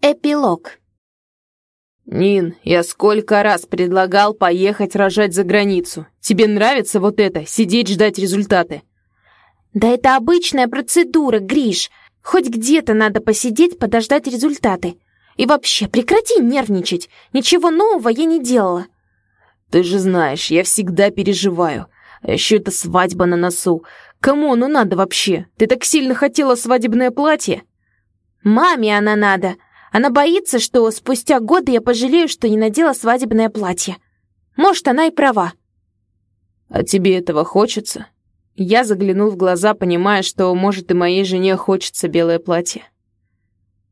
Эпилог. «Нин, я сколько раз предлагал поехать рожать за границу. Тебе нравится вот это, сидеть ждать результаты?» Да это обычная процедура, Гриш. Хоть где-то надо посидеть, подождать результаты. И вообще, прекрати нервничать. Ничего нового я не делала. «Ты же знаешь, я всегда переживаю. А еще это свадьба на носу. Кому оно надо вообще? Ты так сильно хотела свадебное платье?» «Маме она надо. Она боится, что спустя годы я пожалею, что не надела свадебное платье. Может, она и права». «А тебе этого хочется?» Я заглянул в глаза, понимая, что, может, и моей жене хочется белое платье.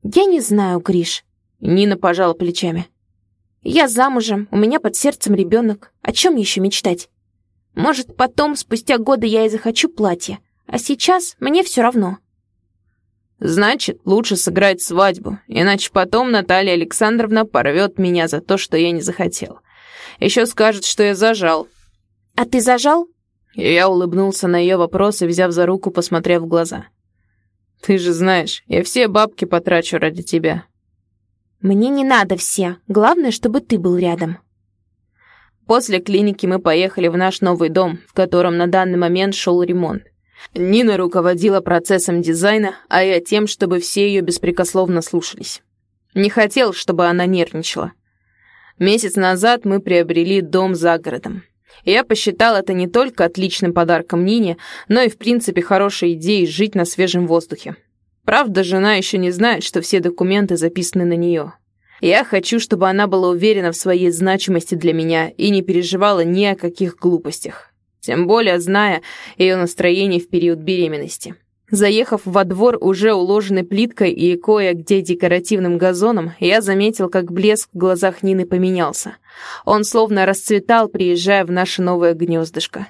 «Я не знаю, Гриш». Нина пожала плечами. «Я замужем, у меня под сердцем ребенок. О чем еще мечтать? Может, потом, спустя годы, я и захочу платье. А сейчас мне все равно». Значит, лучше сыграть свадьбу, иначе потом Наталья Александровна порвет меня за то, что я не захотел. Еще скажет, что я зажал. А ты зажал? И я улыбнулся на ее вопрос и, взяв за руку, посмотрев в глаза. Ты же знаешь, я все бабки потрачу ради тебя. Мне не надо все. Главное, чтобы ты был рядом. После клиники мы поехали в наш новый дом, в котором на данный момент шел ремонт. Нина руководила процессом дизайна, а я тем, чтобы все ее беспрекословно слушались. Не хотел, чтобы она нервничала. Месяц назад мы приобрели дом за городом. я посчитал это не только отличным подарком Нине, но и в принципе хорошей идеей жить на свежем воздухе. Правда, жена еще не знает, что все документы записаны на нее. Я хочу, чтобы она была уверена в своей значимости для меня и не переживала ни о каких глупостях тем более зная ее настроение в период беременности. Заехав во двор, уже уложенный плиткой и кое-где декоративным газоном, я заметил, как блеск в глазах Нины поменялся. Он словно расцветал, приезжая в наше новое гнездышко.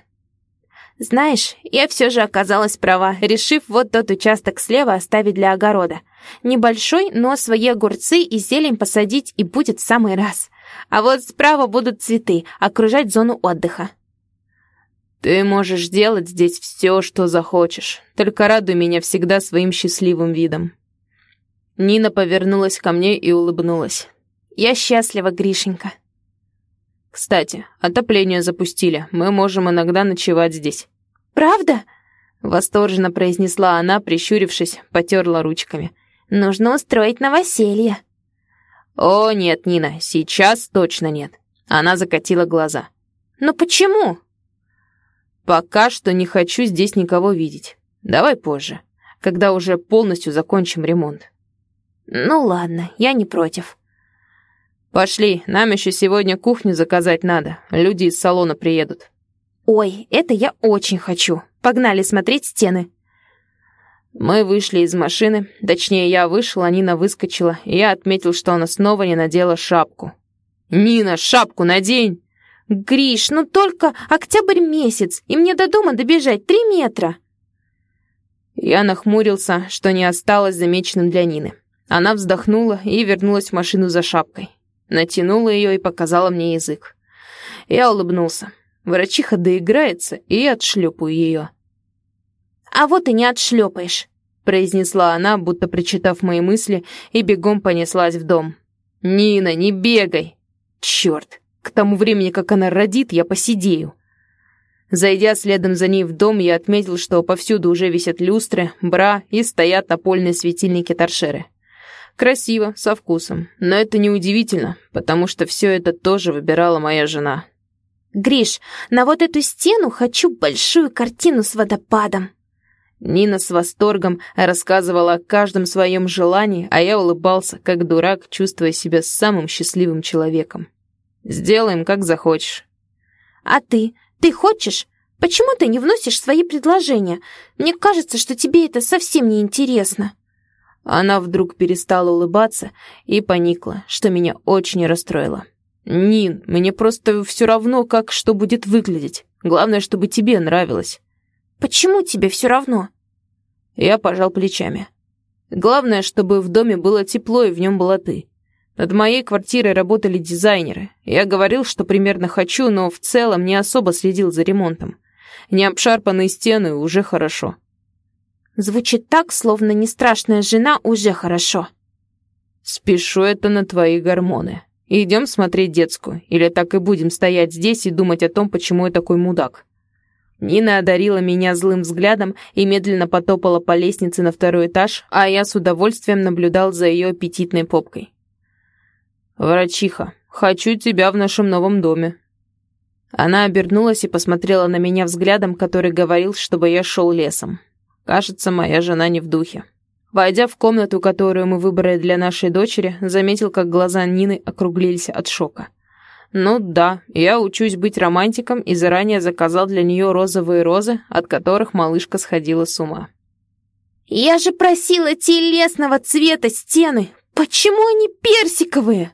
«Знаешь, я все же оказалась права, решив вот тот участок слева оставить для огорода. Небольшой, но свои огурцы и зелень посадить и будет в самый раз. А вот справа будут цветы, окружать зону отдыха. «Ты можешь делать здесь все, что захочешь. Только радуй меня всегда своим счастливым видом». Нина повернулась ко мне и улыбнулась. «Я счастлива, Гришенька». «Кстати, отопление запустили. Мы можем иногда ночевать здесь». «Правда?» Восторженно произнесла она, прищурившись, потерла ручками. «Нужно устроить новоселье». «О, нет, Нина, сейчас точно нет». Она закатила глаза. «Но почему?» Пока что не хочу здесь никого видеть. Давай позже, когда уже полностью закончим ремонт. Ну ладно, я не против. Пошли, нам еще сегодня кухню заказать надо. Люди из салона приедут. Ой, это я очень хочу. Погнали смотреть стены. Мы вышли из машины, точнее, я вышел, а Нина выскочила, и я отметил, что она снова не надела шапку. «Нина, шапку надень!» «Гриш, ну только октябрь месяц, и мне до дома добежать три метра!» Я нахмурился, что не осталось замеченным для Нины. Она вздохнула и вернулась в машину за шапкой. Натянула ее и показала мне язык. Я улыбнулся. Врачиха доиграется и отшлепаю ее. «А вот и не отшлепаешь», — произнесла она, будто прочитав мои мысли, и бегом понеслась в дом. «Нина, не бегай!» «Черт!» К тому времени, как она родит, я посидею. Зайдя следом за ней в дом, я отметил, что повсюду уже висят люстры, бра и стоят напольные светильники-торшеры. Красиво, со вкусом. Но это не удивительно, потому что все это тоже выбирала моя жена. «Гриш, на вот эту стену хочу большую картину с водопадом». Нина с восторгом рассказывала о каждом своем желании, а я улыбался, как дурак, чувствуя себя самым счастливым человеком. Сделаем, как захочешь. А ты? Ты хочешь? Почему ты не вносишь свои предложения? Мне кажется, что тебе это совсем не интересно. Она вдруг перестала улыбаться и поникла, что меня очень расстроило. «Нин, мне просто все равно, как что будет выглядеть. Главное, чтобы тебе нравилось». «Почему тебе все равно?» Я пожал плечами. «Главное, чтобы в доме было тепло и в нем была ты. Над моей квартирой работали дизайнеры. Я говорил, что примерно хочу, но в целом не особо следил за ремонтом. Не обшарпанные стены уже хорошо. Звучит так, словно не страшная жена уже хорошо. Спешу это на твои гормоны. Идем смотреть детскую, или так и будем стоять здесь и думать о том, почему я такой мудак. Нина одарила меня злым взглядом и медленно потопала по лестнице на второй этаж, а я с удовольствием наблюдал за ее аппетитной попкой. «Врачиха, хочу тебя в нашем новом доме». Она обернулась и посмотрела на меня взглядом, который говорил, чтобы я шел лесом. Кажется, моя жена не в духе. Войдя в комнату, которую мы выбрали для нашей дочери, заметил, как глаза Нины округлились от шока. Ну да, я учусь быть романтиком и заранее заказал для нее розовые розы, от которых малышка сходила с ума. «Я же просила телесного цвета стены! Почему они персиковые?»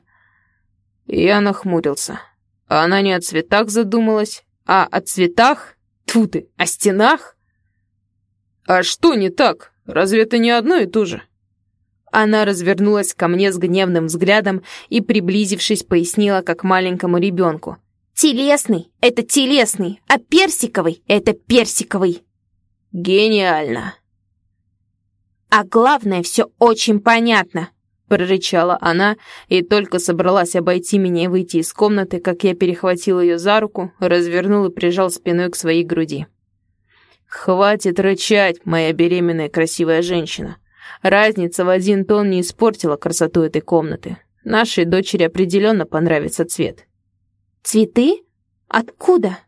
Я нахмурился. Она не о цветах задумалась, а о цветах? Тьфу ты, о стенах? А что не так? Разве это не одно и то же? Она развернулась ко мне с гневным взглядом и, приблизившись, пояснила, как маленькому ребенку. «Телесный — это телесный, а персиковый — это персиковый». «Гениально!» «А главное, все очень понятно», — прорычала она, и только собралась обойти меня и выйти из комнаты, как я перехватил ее за руку, развернул и прижал спиной к своей груди. «Хватит рычать, моя беременная красивая женщина. Разница в один тон не испортила красоту этой комнаты. Нашей дочери определенно понравится цвет. «Цветы? Откуда?»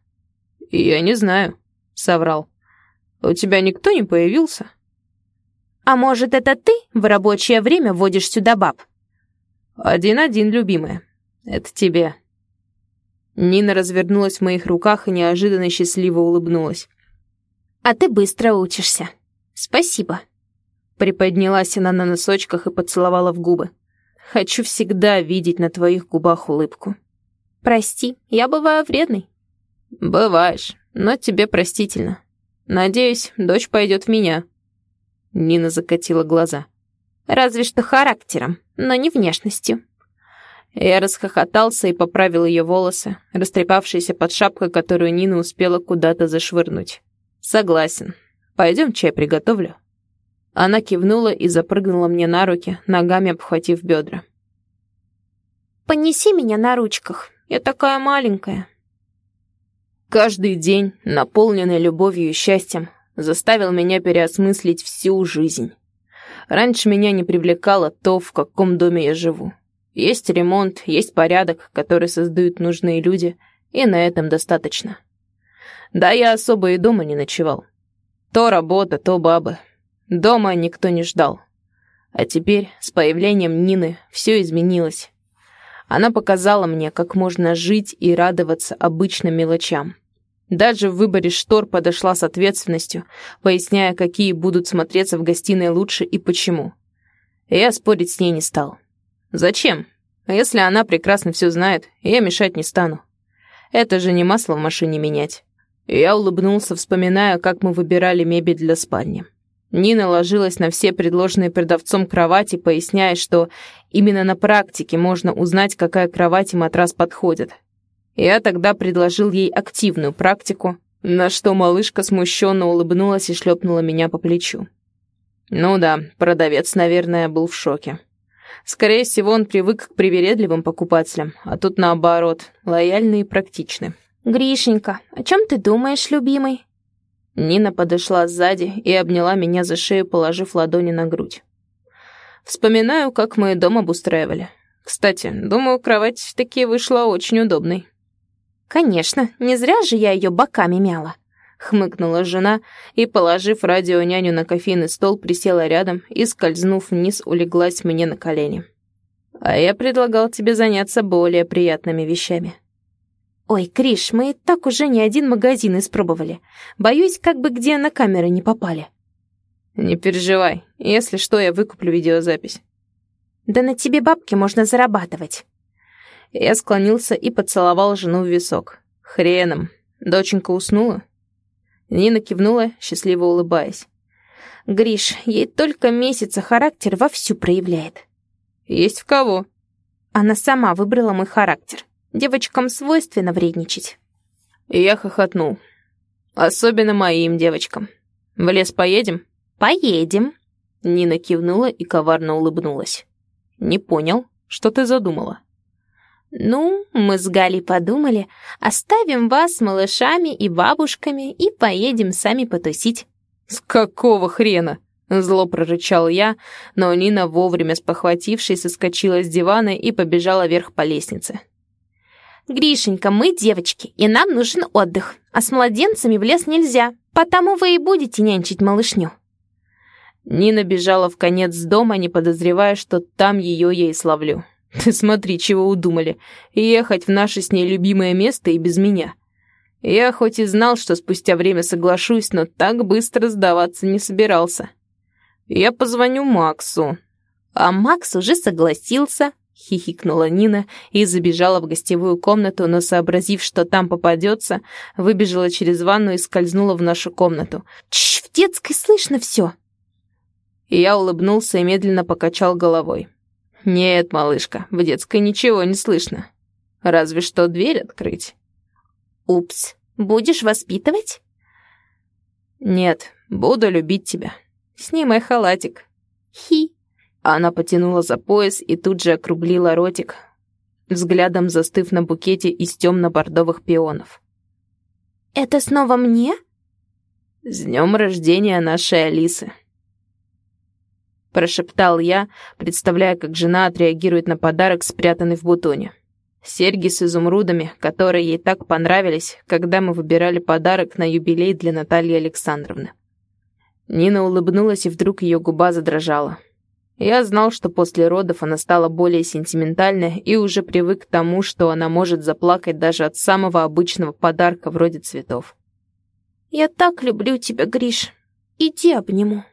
«Я не знаю», — соврал. «У тебя никто не появился?» «А может, это ты в рабочее время водишь сюда баб?» «Один-один, любимая. Это тебе». Нина развернулась в моих руках и неожиданно счастливо улыбнулась. «А ты быстро учишься. Спасибо». Приподнялась она на носочках и поцеловала в губы. «Хочу всегда видеть на твоих губах улыбку». «Прости, я бываю вредной». «Бываешь, но тебе простительно. Надеюсь, дочь пойдет в меня». Нина закатила глаза. «Разве что характером, но не внешностью». Я расхохотался и поправил ее волосы, растрепавшиеся под шапкой, которую Нина успела куда-то зашвырнуть. «Согласен. Пойдем чай приготовлю». Она кивнула и запрыгнула мне на руки, ногами обхватив бедра. «Понеси меня на ручках, я такая маленькая». Каждый день, наполненный любовью и счастьем, заставил меня переосмыслить всю жизнь. Раньше меня не привлекало то, в каком доме я живу. Есть ремонт, есть порядок, который создают нужные люди, и на этом достаточно. Да, я особо и дома не ночевал. То работа, то бабы, Дома никто не ждал. А теперь, с появлением Нины, все изменилось. Она показала мне, как можно жить и радоваться обычным мелочам. Даже в выборе штор подошла с ответственностью, поясняя, какие будут смотреться в гостиной лучше и почему. я спорить с ней не стал. Зачем? А если она прекрасно все знает, я мешать не стану. Это же не масло в машине менять. я улыбнулся, вспоминая, как мы выбирали мебель для спальни. Нина ложилась на все предложенные продавцом кровати, поясняя, что именно на практике можно узнать, какая кровать и матрас подходят. Я тогда предложил ей активную практику, на что малышка смущенно улыбнулась и шлепнула меня по плечу. Ну да, продавец, наверное, был в шоке. Скорее всего, он привык к привередливым покупателям, а тут наоборот, лояльный и практичный. «Гришенька, о чем ты думаешь, любимый?» Нина подошла сзади и обняла меня за шею, положив ладони на грудь. Вспоминаю, как мы дом обустраивали. Кстати, думаю, кровать таки вышла очень удобной. «Конечно, не зря же я ее боками мяла», — хмыкнула жена и, положив радионяню на кофейный стол, присела рядом и, скользнув вниз, улеглась мне на колени. «А я предлагал тебе заняться более приятными вещами». «Ой, Криш, мы и так уже не один магазин испробовали. Боюсь, как бы где на камеры не попали». «Не переживай. Если что, я выкуплю видеозапись». «Да на тебе бабки можно зарабатывать». Я склонился и поцеловал жену в висок. «Хреном. Доченька уснула?» Нина кивнула, счастливо улыбаясь. «Гриш, ей только месяца характер вовсю проявляет». «Есть в кого?» Она сама выбрала мой характер. Девочкам свойственно вредничать. И я хохотнул. Особенно моим девочкам. В лес поедем? Поедем. Нина кивнула и коварно улыбнулась. Не понял, что ты задумала? Ну, мы с Галей подумали, оставим вас с малышами и бабушками и поедем сами потусить. С какого хрена? Зло прорычал я, но Нина, вовремя спохватившись, соскочила с дивана и побежала вверх по лестнице. «Гришенька, мы девочки, и нам нужен отдых, а с младенцами в лес нельзя, потому вы и будете нянчить малышню». Нина бежала в конец дома, не подозревая, что там ее я и славлю. Ты смотри, чего удумали. Ехать в наше с ней любимое место и без меня. Я хоть и знал, что спустя время соглашусь, но так быстро сдаваться не собирался. Я позвоню Максу. А Макс уже согласился, хихикнула Нина и забежала в гостевую комнату, но, сообразив, что там попадется, выбежала через ванну и скользнула в нашу комнату. «Чш, в детской слышно все!» Я улыбнулся и медленно покачал головой. «Нет, малышка, в детской ничего не слышно. Разве что дверь открыть». «Упс, будешь воспитывать?» «Нет, буду любить тебя. Снимай халатик». «Хи». Она потянула за пояс и тут же округлила ротик, взглядом застыв на букете из темно-бордовых пионов. «Это снова мне?» «С днем рождения нашей Алисы!» Прошептал я, представляя, как жена отреагирует на подарок, спрятанный в бутоне. Серьги с изумрудами, которые ей так понравились, когда мы выбирали подарок на юбилей для Натальи Александровны. Нина улыбнулась, и вдруг ее губа задрожала. Я знал, что после родов она стала более сентиментальной и уже привык к тому, что она может заплакать даже от самого обычного подарка вроде цветов. «Я так люблю тебя, Гриш. Иди обниму».